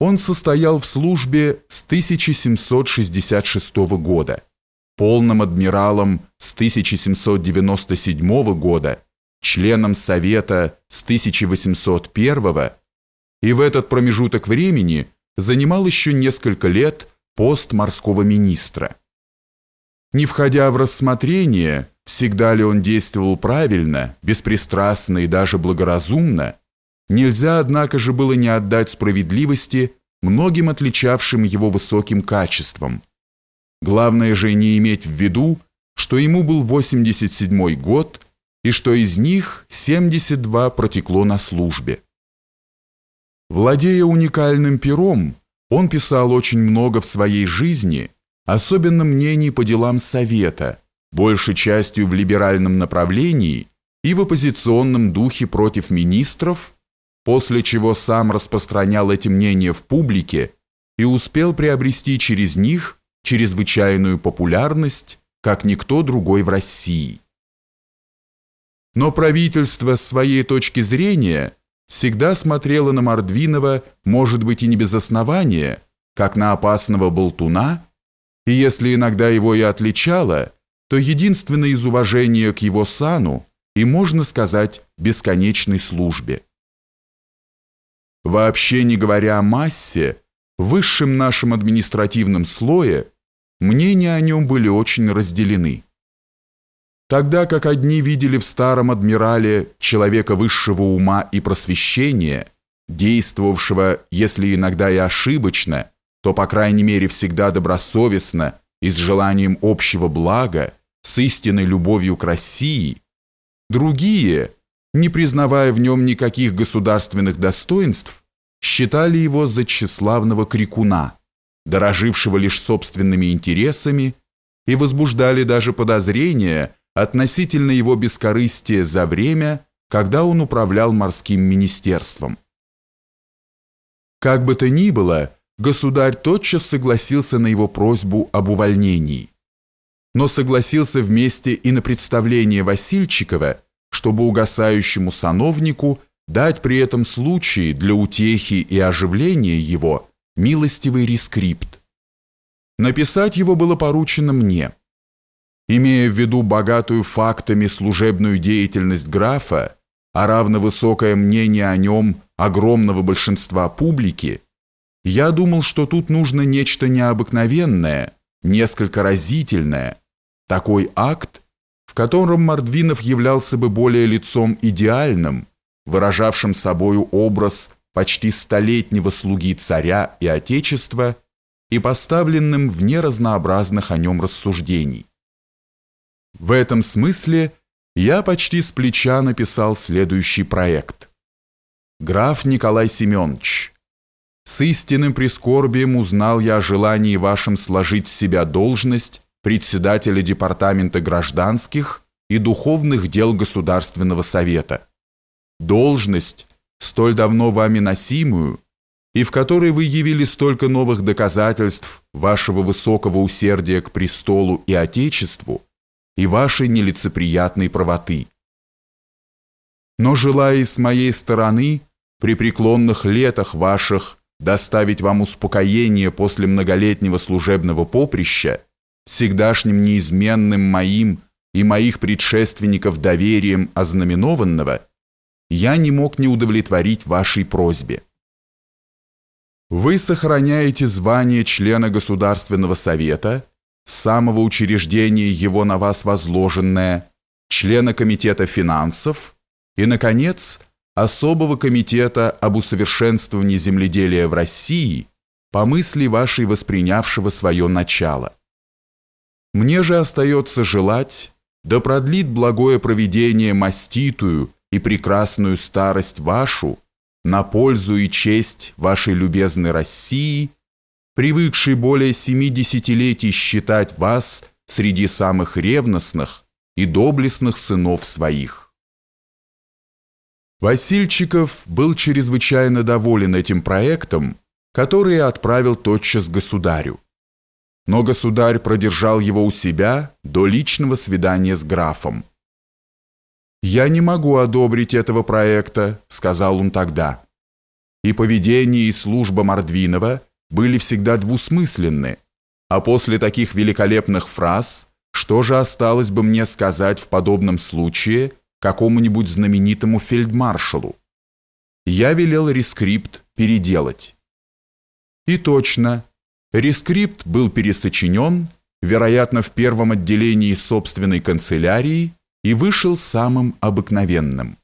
Он состоял в службе с 1766 года, полным адмиралом с 1797 года, членом Совета с 1801 и в этот промежуток времени занимал еще несколько лет пост морского министра. Не входя в рассмотрение, всегда ли он действовал правильно, беспристрастно и даже благоразумно, нельзя, однако же, было не отдать справедливости многим отличавшим его высоким качествам. Главное же не иметь в виду, что ему был 87 год и что из них 72 протекло на службе. Владея уникальным пером, он писал очень много в своей жизни, особенно мнений по делам Совета, большей частью в либеральном направлении и в оппозиционном духе против министров, после чего сам распространял эти мнения в публике и успел приобрести через них чрезвычайную популярность, как никто другой в России. Но правительство с своей точки зрения всегда смотрело на Мордвинова, может быть и не без основания, как на опасного болтуна, и если иногда его и отличало, то единственно из уважения к его сану и, можно сказать, бесконечной службе. Вообще не говоря о массе, высшем нашем административном слое мнения о нем были очень разделены. Тогда как одни видели в старом адмирале человека высшего ума и просвещения, действовавшего, если иногда и ошибочно, то, по крайней мере, всегда добросовестно и с желанием общего блага, с истинной любовью к России, другие, не признавая в нем никаких государственных достоинств, считали его за тщеславного крикуна, дорожившего лишь собственными интересами, и возбуждали даже подозрения относительно его бескорыстия за время, когда он управлял морским министерством. Как бы то ни было, государь тотчас согласился на его просьбу об увольнении. Но согласился вместе и на представление Васильчикова, чтобы угасающему сановнику дать при этом случае для утехи и оживления его милостивый рескрипт. Написать его было поручено мне. Имея в виду богатую фактами служебную деятельность графа, а равно высокое мнение о нем огромного большинства публики, я думал, что тут нужно нечто необыкновенное, несколько разительное, такой акт, в котором Мордвинов являлся бы более лицом идеальным, выражавшим собою образ почти столетнего слуги царя и отечества и поставленным вне разнообразных о нем рассуждений. В этом смысле я почти с плеча написал следующий проект. Граф Николай Семенович, с истинным прискорбием узнал я о желании вашем сложить с себя должность председателя Департамента гражданских и духовных дел Государственного Совета. Должность, столь давно вами носимую, и в которой вы явили столько новых доказательств вашего высокого усердия к престолу и Отечеству и вашей нелицеприятной правоты. Но желая с моей стороны при преклонных летах ваших доставить вам успокоение после многолетнего служебного поприща, всегдашним неизменным моим и моих предшественников доверием ознаменованного, я не мог не удовлетворить вашей просьбе. Вы сохраняете звание члена Государственного Совета, с самого учреждения его на вас возложенное, члена Комитета финансов и, наконец, особого комитета об усовершенствовании земледелия в России по мысли вашей воспринявшего свое начало. Мне же остается желать, да продлит благое провидение маститую и прекрасную старость вашу на пользу и честь вашей любезной России, привыкшей более семи десятилетий считать вас среди самых ревностных и доблестных сынов своих. Васильчиков был чрезвычайно доволен этим проектом, который отправил тотчас государю. Но государь продержал его у себя до личного свидания с графом. «Я не могу одобрить этого проекта», — сказал он тогда. и поведение и служба Мордвинова были всегда двусмысленны, а после таких великолепных фраз, что же осталось бы мне сказать в подобном случае какому-нибудь знаменитому фельдмаршалу? Я велел рескрипт переделать. И точно, рескрипт был пересочинен, вероятно, в первом отделении собственной канцелярии и вышел самым обыкновенным.